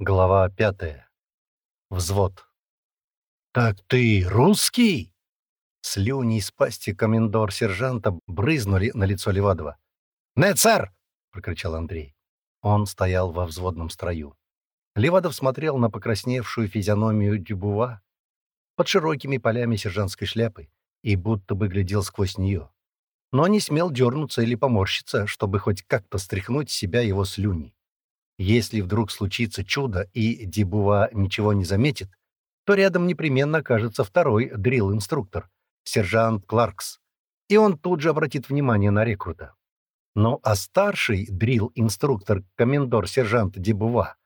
Глава пятая. Взвод. «Так ты русский?» Слюни из пасти комендор-сержанта брызнули на лицо Левадова. «Нет, сэр!» — прокричал Андрей. Он стоял во взводном строю. Левадов смотрел на покрасневшую физиономию Дюбува под широкими полями сержантской шляпы и будто бы глядел сквозь нее. Но не смел дернуться или поморщиться, чтобы хоть как-то стряхнуть с себя его слюни. Если вдруг случится чудо и Дебува ничего не заметит, то рядом непременно окажется второй дрилл-инструктор, сержант Кларкс, и он тут же обратит внимание на рекрута. Ну а старший дрилл-инструктор, комендор-сержант Дебува,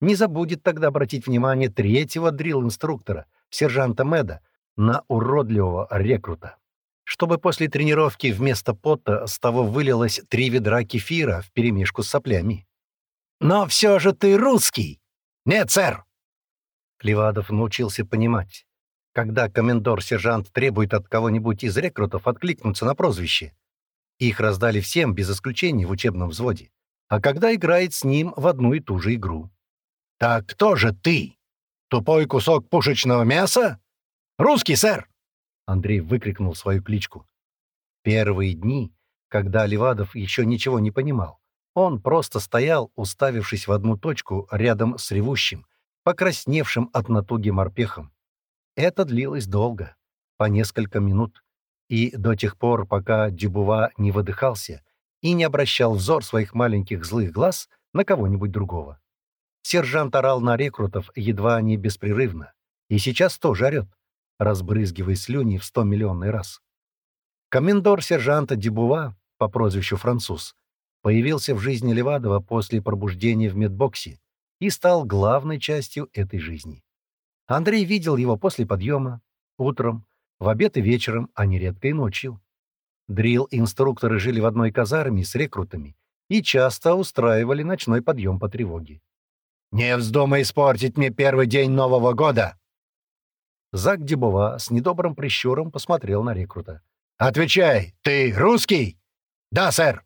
не забудет тогда обратить внимание третьего дрилл-инструктора, сержанта Меда, на уродливого рекрута. Чтобы после тренировки вместо пота с того вылилось три ведра кефира вперемешку с соплями. Но все же ты русский!» «Нет, сэр!» Левадов научился понимать. Когда комендор-сержант требует от кого-нибудь из рекрутов откликнуться на прозвище, их раздали всем, без исключения, в учебном взводе, а когда играет с ним в одну и ту же игру. «Так кто же ты? Тупой кусок пушечного мяса? Русский, сэр!» Андрей выкрикнул свою кличку. Первые дни, когда Левадов еще ничего не понимал, он просто стоял, уставившись в одну точку рядом с ревущим, покрасневшим от натуги морпехом. Это длилось долго, по несколько минут, и до тех пор, пока Дюбува не выдыхался и не обращал взор своих маленьких злых глаз на кого-нибудь другого. Сержант орал на рекрутов едва не беспрерывно, и сейчас тоже орет, разбрызгивая слюни в сто миллионный раз. Комендор сержанта Дебува по прозвищу Француз появился в жизни Левадова после пробуждения в медбоксе и стал главной частью этой жизни. Андрей видел его после подъема, утром, в обед и вечером, а нередко и ночью. Дрил-инструкторы жили в одной казарме с рекрутами и часто устраивали ночной подъем по тревоге. «Не вздумай испортить мне первый день Нового года!» Зак Дебова с недобрым прищуром посмотрел на рекрута. «Отвечай, ты русский?» «Да, сэр!»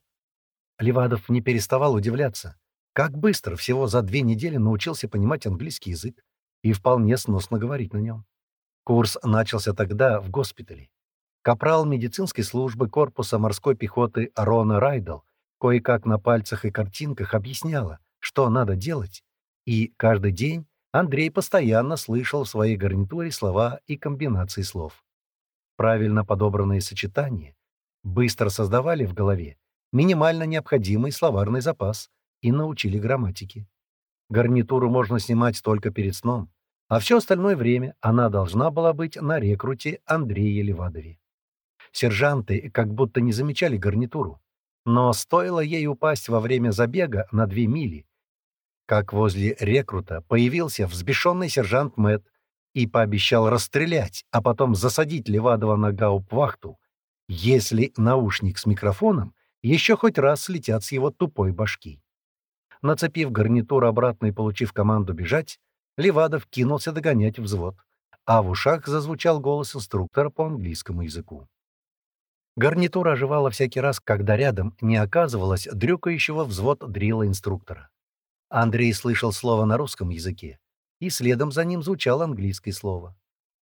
Левадов не переставал удивляться, как быстро всего за две недели научился понимать английский язык и вполне сносно говорить на нем. Курс начался тогда в госпитале. Капрал медицинской службы корпуса морской пехоты Арона Райдл кое-как на пальцах и картинках объясняла, что надо делать, и каждый день Андрей постоянно слышал в своей гарнитуре слова и комбинации слов. Правильно подобранные сочетания быстро создавали в голове минимально необходимый словарный запас и научили грамматике. Гарнитуру можно снимать только перед сном, а все остальное время она должна была быть на рекруте Андрея Левадове. Сержанты как будто не замечали гарнитуру, но стоило ей упасть во время забега на две мили, как возле рекрута появился взбешенный сержант Мэтт и пообещал расстрелять, а потом засадить Левадова на гауптвахту, если наушник с микрофоном еще хоть раз слетят с его тупой башки. Нацепив гарнитур обратно и получив команду бежать, Левадов кинулся догонять взвод, а в ушах зазвучал голос инструктора по английскому языку. Гарнитура оживала всякий раз, когда рядом не оказывалось дрюкающего взвод дрила инструктора. Андрей слышал слово на русском языке, и следом за ним звучало английское слово.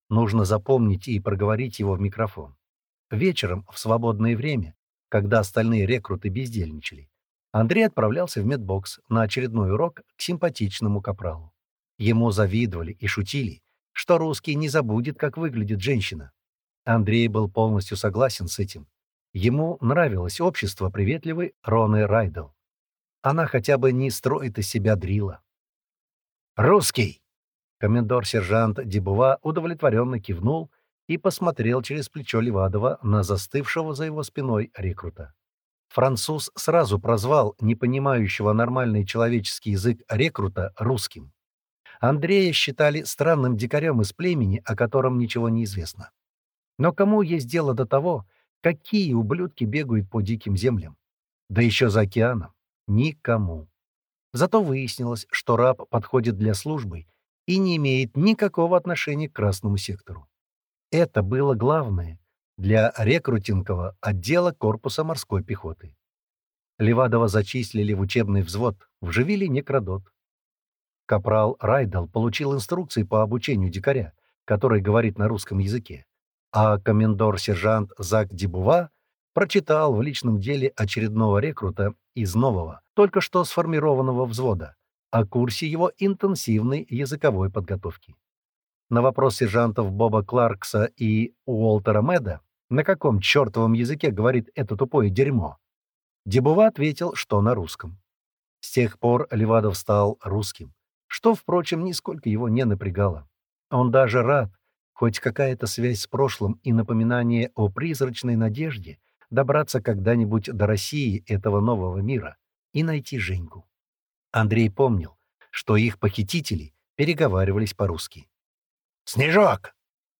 Нужно запомнить и проговорить его в микрофон. Вечером, в свободное время, когда остальные рекруты бездельничали, Андрей отправлялся в медбокс на очередной урок к симпатичному капралу. Ему завидовали и шутили, что русский не забудет, как выглядит женщина. Андрей был полностью согласен с этим. Ему нравилось общество приветливой Роны Райдл. Она хотя бы не строит из себя дрила. «Русский!» Комендор-сержант Дебува удовлетворенно кивнул и посмотрел через плечо Левадова на застывшего за его спиной рекрута. Француз сразу прозвал непонимающего нормальный человеческий язык рекрута русским. Андрея считали странным дикарем из племени, о котором ничего не известно. Но кому есть дело до того, какие ублюдки бегают по диким землям? Да еще за океаном. Никому. Зато выяснилось, что раб подходит для службы и не имеет никакого отношения к красному сектору. Это было главное для рекрутингового отдела корпуса морской пехоты. Левадова зачислили в учебный взвод, вживили некродот. Капрал Райдал получил инструкции по обучению дикаря, который говорит на русском языке, а комендор-сержант Зак Дебува прочитал в личном деле очередного рекрута из нового, только что сформированного взвода, о курсе его интенсивной языковой подготовки. На вопрос сержантов Боба Кларкса и Уолтера Меда, на каком чертовом языке говорит это тупое дерьмо, Дебува ответил, что на русском. С тех пор Левадов стал русским, что, впрочем, нисколько его не напрягало. Он даже рад, хоть какая-то связь с прошлым и напоминание о призрачной надежде добраться когда-нибудь до России этого нового мира и найти Женьку. Андрей помнил, что их похитители переговаривались по-русски. «Снежок!»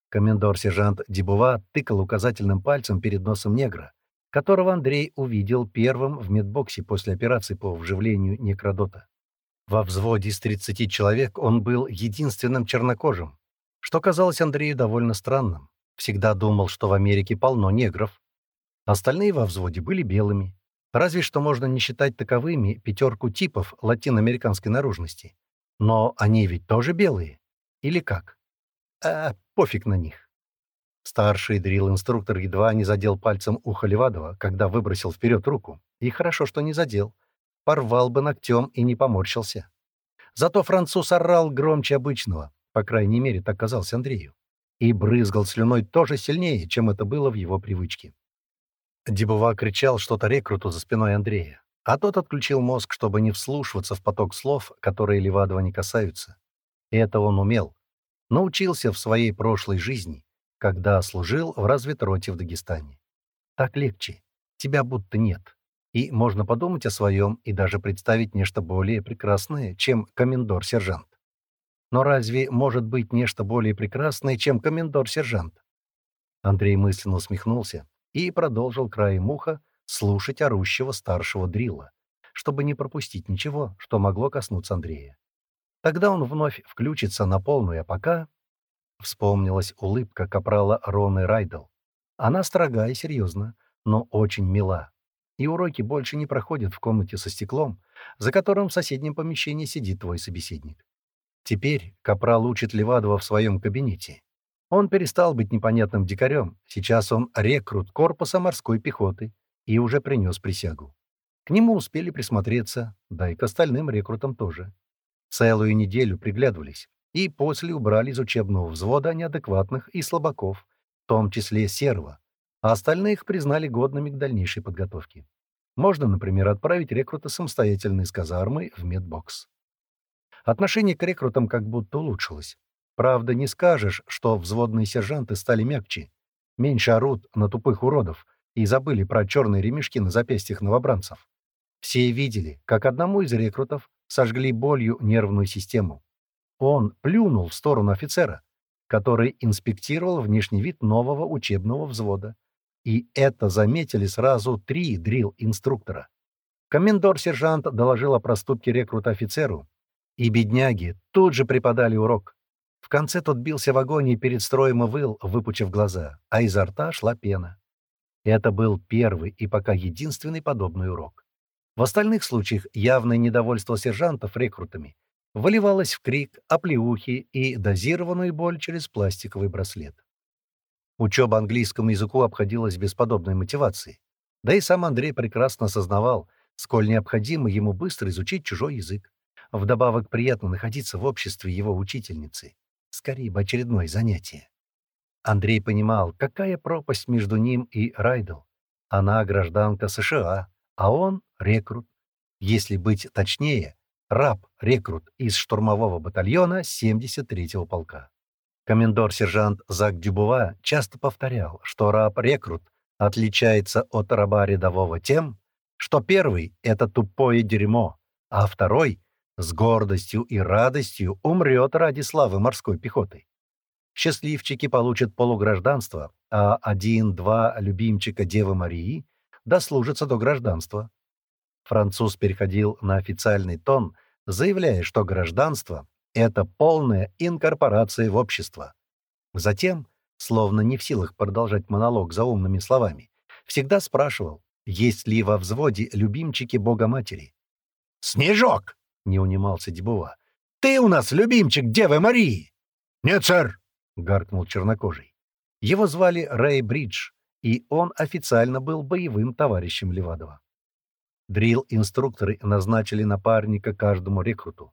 Комендор-сержант Дебува тыкал указательным пальцем перед носом негра, которого Андрей увидел первым в медбоксе после операции по вживлению некродота. Во взводе из 30 человек он был единственным чернокожим, что казалось Андрею довольно странным. Всегда думал, что в Америке полно негров. Остальные во взводе были белыми. Разве что можно не считать таковыми пятерку типов латиноамериканской наружности. Но они ведь тоже белые. Или как? А, пофиг на них. Старший дрил-инструктор едва не задел пальцем ухо Левадова, когда выбросил вперед руку. И хорошо, что не задел. Порвал бы ногтем и не поморщился. Зато француз орал громче обычного, по крайней мере, так казалось Андрею, и брызгал слюной тоже сильнее, чем это было в его привычке. Дебува кричал что-то рекруту за спиной Андрея, а тот отключил мозг, чтобы не вслушиваться в поток слов, которые Левадова не касаются. И это он умел. Научился в своей прошлой жизни, когда служил в разведроте в Дагестане. Так легче. Тебя будто нет. И можно подумать о своем и даже представить нечто более прекрасное, чем комендор-сержант. Но разве может быть нечто более прекрасное, чем комендор-сержант? Андрей мысленно усмехнулся и продолжил краем уха слушать орущего старшего дрила, чтобы не пропустить ничего, что могло коснуться Андрея. Тогда он вновь включится на полную, а пока... Вспомнилась улыбка капрала Роны Райдл. Она строга и серьезна, но очень мила. И уроки больше не проходят в комнате со стеклом, за которым в соседнем помещении сидит твой собеседник. Теперь капрал учит Левадова в своем кабинете. Он перестал быть непонятным дикарем, сейчас он рекрут корпуса морской пехоты и уже принес присягу. К нему успели присмотреться, да и к остальным рекрутам тоже. Целую неделю приглядывались, и после убрали из учебного взвода неадекватных и слабаков, в том числе серого, а остальных признали годными к дальнейшей подготовке. Можно, например, отправить рекрута самостоятельно из казармы в медбокс. Отношение к рекрутам как будто улучшилось. Правда, не скажешь, что взводные сержанты стали мягче, меньше орут на тупых уродов и забыли про черные ремешки на запястьях новобранцев. Все видели, как одному из рекрутов сожгли болью нервную систему. Он плюнул в сторону офицера, который инспектировал внешний вид нового учебного взвода. И это заметили сразу три дрил-инструктора. Комендор-сержант доложил о проступке рекрута офицеру, и бедняги тут же преподали урок. В конце тот бился в агонии перед строем и выл, выпучив глаза, а изо рта шла пена. Это был первый и пока единственный подобный урок. В остальных случаях явное недовольство сержантов рекрутами выливалось в крик, оплеухи и дозированную боль через пластиковый браслет. Учеба английскому языку обходилась без подобной мотивации. Да и сам Андрей прекрасно осознавал, сколь необходимо ему быстро изучить чужой язык. Вдобавок приятно находиться в обществе его учительницы. Скорее бы очередное занятие. Андрей понимал, какая пропасть между ним и Райдл. Она гражданка США, а он — рекрут. Если быть точнее, раб-рекрут из штурмового батальона 73-го полка. Комендор-сержант Зак Дюбува часто повторял, что раб-рекрут отличается от раба рядового тем, что первый — это тупое дерьмо, а второй с гордостью и радостью умрет ради славы морской пехоты. Счастливчики получат полугражданство, а один-два любимчика Девы Марии дослужатся до гражданства. Француз переходил на официальный тон, заявляя, что гражданство это полная инкорпорация в общество. Затем, словно не в силах продолжать монолог за умными словами, всегда спрашивал, есть ли во взводе любимчики Бога-Матери. «Снежок!» — не унимался Дебува. Ты у нас любимчик Девы Марии!» «Нет, сэр!» — гаркнул чернокожий. Его звали Рэй Бридж, и он официально был боевым товарищем Левадова. Дрил-инструкторы назначили напарника каждому рекруту.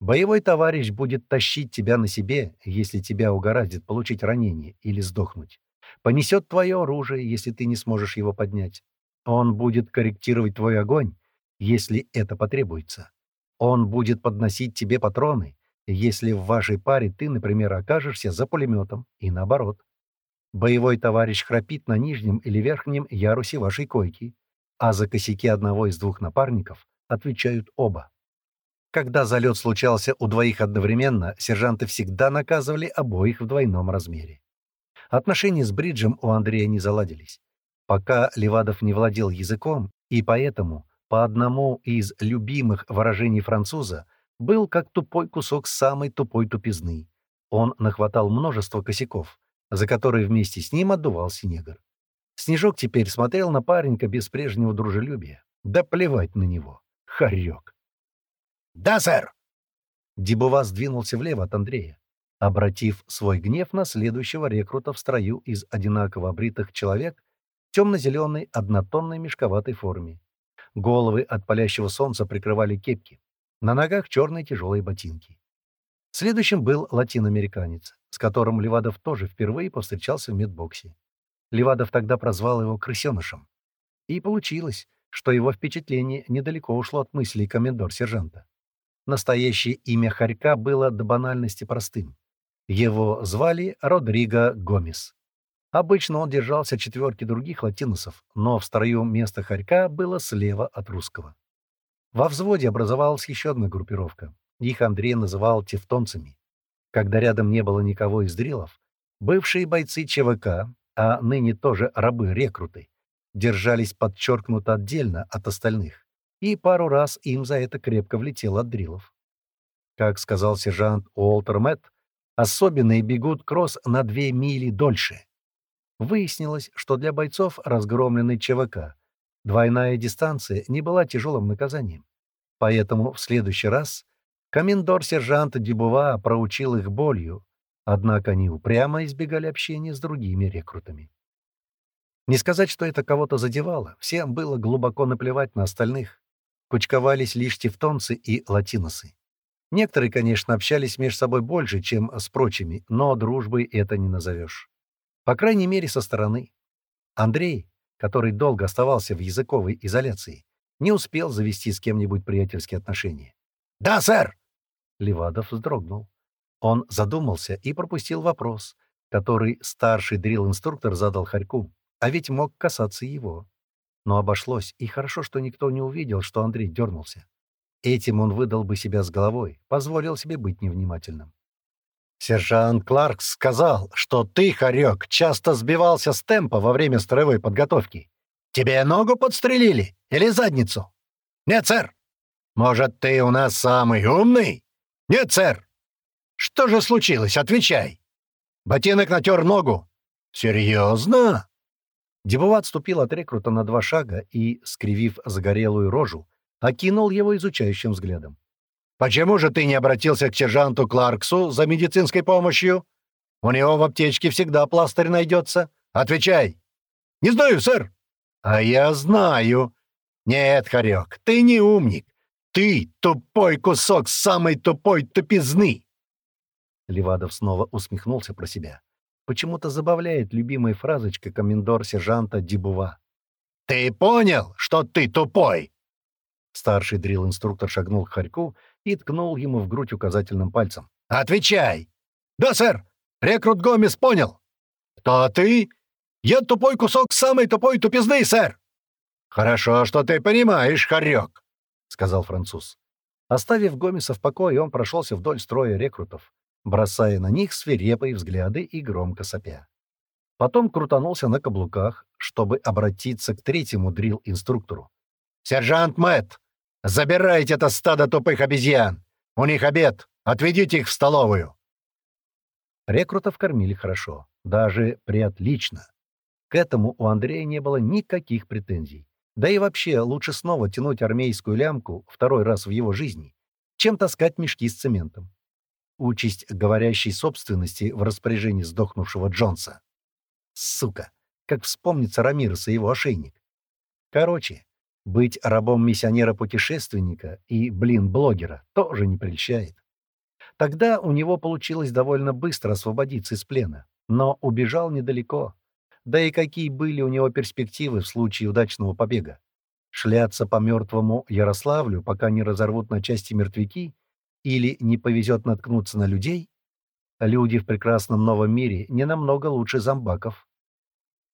Боевой товарищ будет тащить тебя на себе, если тебя угораздит получить ранение или сдохнуть. Понесет твое оружие, если ты не сможешь его поднять. Он будет корректировать твой огонь, если это потребуется. Он будет подносить тебе патроны, если в вашей паре ты, например, окажешься за пулеметом, и наоборот. Боевой товарищ храпит на нижнем или верхнем ярусе вашей койки, а за косяки одного из двух напарников отвечают оба. Когда залет случался у двоих одновременно, сержанты всегда наказывали обоих в двойном размере. Отношения с Бриджем у Андрея не заладились. Пока Левадов не владел языком, и поэтому по одному из любимых выражений француза был как тупой кусок самой тупой тупизны. Он нахватал множество косяков, за которые вместе с ним отдувался негр. Снежок теперь смотрел на паренька без прежнего дружелюбия. Да плевать на него. Хорек. «Да, сэр!» Дебува сдвинулся влево от Андрея, обратив свой гнев на следующего рекрута в строю из одинаково обритых человек в темно-зеленой однотонной мешковатой форме. Головы от палящего солнца прикрывали кепки. На ногах черные тяжелые ботинки. Следующим был латиноамериканец, с которым Левадов тоже впервые повстречался в медбоксе. Левадов тогда прозвал его крысенышем. И получилось, что его впечатление недалеко ушло от мыслей комендор-сержанта. Настоящее имя Харька было до банальности простым. Его звали Родриго Гомес. Обычно он держался четверки других латиносов, но в строю место Харька было слева от русского. Во взводе образовалась еще одна группировка. Их Андрей называл тевтонцами. Когда рядом не было никого из дрилов, бывшие бойцы ЧВК, а ныне тоже рабы-рекруты, держались подчеркнуто отдельно от остальных и пару раз им за это крепко влетело от дрилов. Как сказал сержант Уолтер Мэтт, особенные бегут кросс на две мили дольше. Выяснилось, что для бойцов разгромленной ЧВК двойная дистанция не была тяжелым наказанием. Поэтому в следующий раз комендор-сержант Дюбува проучил их болью, однако они упрямо избегали общения с другими рекрутами. Не сказать, что это кого-то задевало, всем было глубоко наплевать на остальных кучковались лишь тевтонцы и латиносы. Некоторые, конечно, общались между собой больше, чем с прочими, но дружбой это не назовешь. По крайней мере, со стороны. Андрей, который долго оставался в языковой изоляции, не успел завести с кем-нибудь приятельские отношения. «Да, сэр!» Левадов вздрогнул. Он задумался и пропустил вопрос, который старший дрил-инструктор задал Харьку, а ведь мог касаться его. Но обошлось, и хорошо, что никто не увидел, что Андрей дернулся. Этим он выдал бы себя с головой, позволил себе быть невнимательным. «Сержант Кларкс сказал, что ты, Харек, часто сбивался с темпа во время строевой подготовки. Тебе ногу подстрелили? Или задницу?» «Нет, сэр». «Может, ты у нас самый умный?» «Нет, сэр». «Что же случилось? Отвечай». «Ботинок натер ногу». «Серьезно?» Дебова отступил от рекрута на два шага и, скривив загорелую рожу, окинул его изучающим взглядом. «Почему же ты не обратился к сержанту Кларксу за медицинской помощью? У него в аптечке всегда пластырь найдется. Отвечай!» «Не знаю, сэр!» «А я знаю!» «Нет, Харек, ты не умник. Ты тупой кусок самой тупой тупизны!» Левадов снова усмехнулся про себя. Почему-то забавляет любимая фразочка комендор-сержанта Дибува. «Ты понял, что ты тупой?» Старший дрил-инструктор шагнул к Харьку и ткнул ему в грудь указательным пальцем. «Отвечай!» «Да, сэр! Рекрут Гомес понял!» «Кто ты?» «Я тупой кусок самой тупой тупизны, сэр!» «Хорошо, что ты понимаешь, хорек!» — сказал француз. Оставив Гомеса в покое, он прошелся вдоль строя рекрутов, бросая на них свирепые взгляды и громко сопя. Потом крутанулся на каблуках, чтобы обратиться к третьему дрил-инструктору. «Сержант Мэтт, забирайте это стадо тупых обезьян! У них обед! Отведите их в столовую!» Рекрутов кормили хорошо, даже приотлично. К этому у Андрея не было никаких претензий. Да и вообще, лучше снова тянуть армейскую лямку второй раз в его жизни, чем таскать мешки с цементом. Участь говорящей собственности в распоряжении сдохнувшего Джонса. Сука! Как вспомнится Рамирос и его ошейник. Короче, быть рабом миссионера-путешественника и, блин, блогера тоже не прельщает. Тогда у него получилось довольно быстро освободиться из плена, но убежал недалеко. Да и какие были у него перспективы в случае удачного побега? Шляться по мертвому Ярославлю, пока не разорвут на части мертвяки, или не повезет наткнуться на людей? Люди в прекрасном новом мире не намного лучше зомбаков.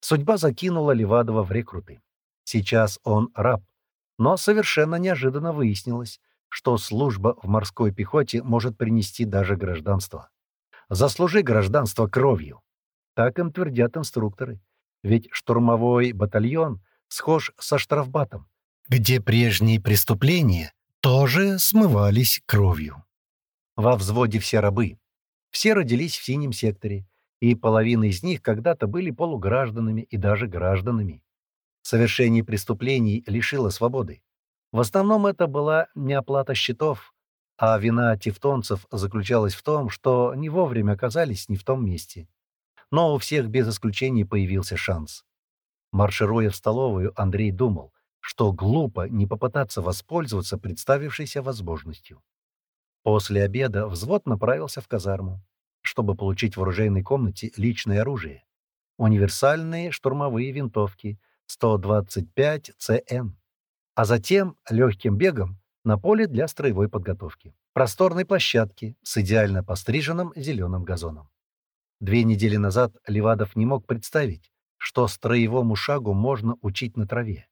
Судьба закинула Левадова в рекруты. Сейчас он раб. Но совершенно неожиданно выяснилось, что служба в морской пехоте может принести даже гражданство. Заслужи гражданство кровью. Так им твердят инструкторы. Ведь штурмовой батальон схож со штрафбатом, где прежние преступления тоже смывались кровью. Во взводе все рабы. Все родились в синем секторе, и половина из них когда-то были полугражданами и даже гражданами. Совершение преступлений лишило свободы. В основном это была не оплата счетов, а вина тевтонцев заключалась в том, что не вовремя оказались не в том месте. Но у всех без исключения появился шанс. Маршируя в столовую, Андрей думал, что глупо не попытаться воспользоваться представившейся возможностью. После обеда взвод направился в казарму, чтобы получить в оружейной комнате личное оружие. Универсальные штурмовые винтовки 125 ЦН. А затем легким бегом на поле для строевой подготовки. Просторной площадки с идеально постриженным зеленым газоном. Две недели назад Левадов не мог представить, что строевому шагу можно учить на траве.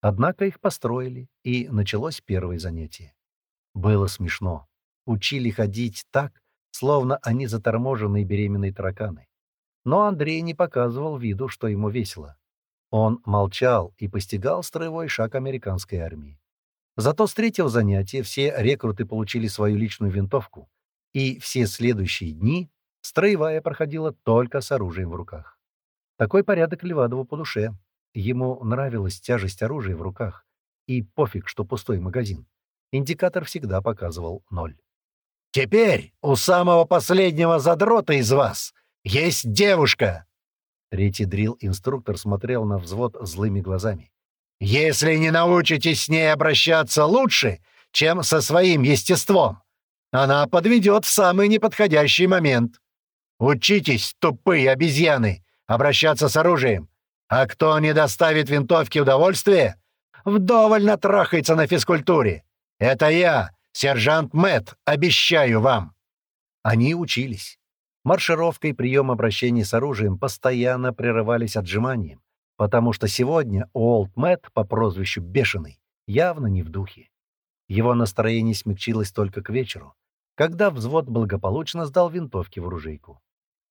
Однако их построили, и началось первое занятие. Было смешно. Учили ходить так, словно они заторможенные беременные тараканы. Но Андрей не показывал виду, что ему весело. Он молчал и постигал строевой шаг американской армии. Зато с третьего занятия все рекруты получили свою личную винтовку, и все следующие дни строевая проходила только с оружием в руках. Такой порядок Левадову по душе. Ему нравилась тяжесть оружия в руках, и пофиг, что пустой магазин. Индикатор всегда показывал ноль. «Теперь у самого последнего задрота из вас есть девушка!» Третий дрил-инструктор смотрел на взвод злыми глазами. «Если не научитесь с ней обращаться лучше, чем со своим естеством, она подведет в самый неподходящий момент. Учитесь, тупые обезьяны, обращаться с оружием. А кто не доставит винтовке удовольствия, вдоволь натрахается на физкультуре. Это я, сержант Мэтт, обещаю вам». Они учились. Маршировка и прием обращений с оружием постоянно прерывались отжиманием, потому что сегодня Уолт Мэтт по прозвищу Бешеный явно не в духе. Его настроение смягчилось только к вечеру, когда взвод благополучно сдал винтовки в оружейку.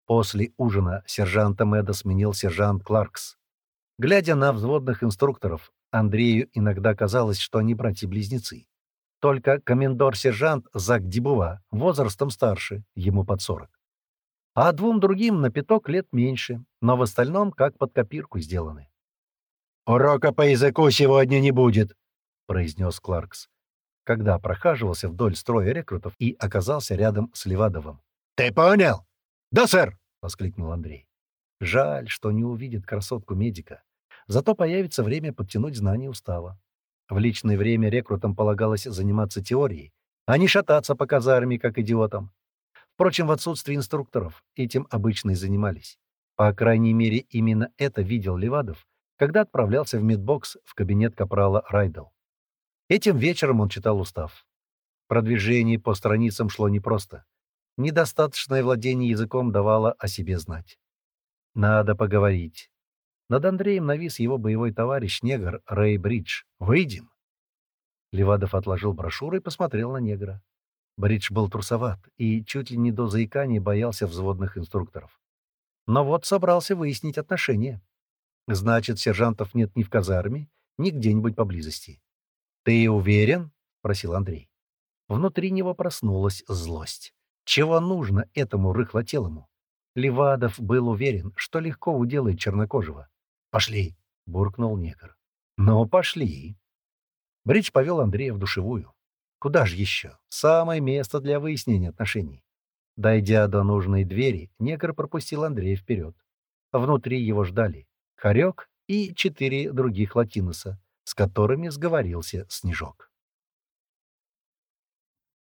После ужина сержанта Мэда сменил сержант Кларкс. Глядя на взводных инструкторов, Андрею иногда казалось, что они братья-близнецы. Только комендор-сержант Зак Дебува возрастом старше, ему под сорок а двум другим на пяток лет меньше, но в остальном как под копирку сделаны. «Урока по языку сегодня не будет», — произнес Кларкс, когда прохаживался вдоль строя рекрутов и оказался рядом с Левадовым. «Ты понял?» «Да, сэр!» — воскликнул Андрей. Жаль, что не увидит красотку-медика. Зато появится время подтянуть знания устава. В личное время рекрутам полагалось заниматься теорией, а не шататься по казарме, как идиотам. Впрочем, в отсутствии инструкторов этим обычно и занимались. По крайней мере, именно это видел Левадов, когда отправлялся в медбокс в кабинет капрала Райдел. Этим вечером он читал устав. Продвижение по страницам шло непросто. Недостаточное владение языком давало о себе знать. Надо поговорить. Над Андреем навис его боевой товарищ, негр Рэй Бридж. «Выйдем!» Левадов отложил брошюру и посмотрел на негра. Бридж был трусоват и чуть ли не до заикания боялся взводных инструкторов. Но вот собрался выяснить отношения. Значит, сержантов нет ни в казарме, ни где-нибудь поблизости. «Ты уверен?» — спросил Андрей. Внутри него проснулась злость. Чего нужно этому рыхлотелому? Левадов был уверен, что легко уделает чернокожего. «Пошли!» — буркнул негр. «Ну, пошли!» Бридж повел Андрея в душевую. Куда же еще? Самое место для выяснения отношений. Дойдя до нужной двери, негр пропустил Андрея вперед. Внутри его ждали Хорек и четыре других латиноса, с которыми сговорился Снежок.